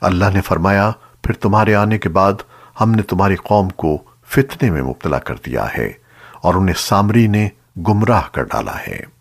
اللہ نے فرمایا، پھر تمہارے آنے کے بعد ہم نے تمہاری قوم کو فتنے میں مبتلا کر دیا ہے اور انہیں سامری نے گمراہ کر ڈالا ہے۔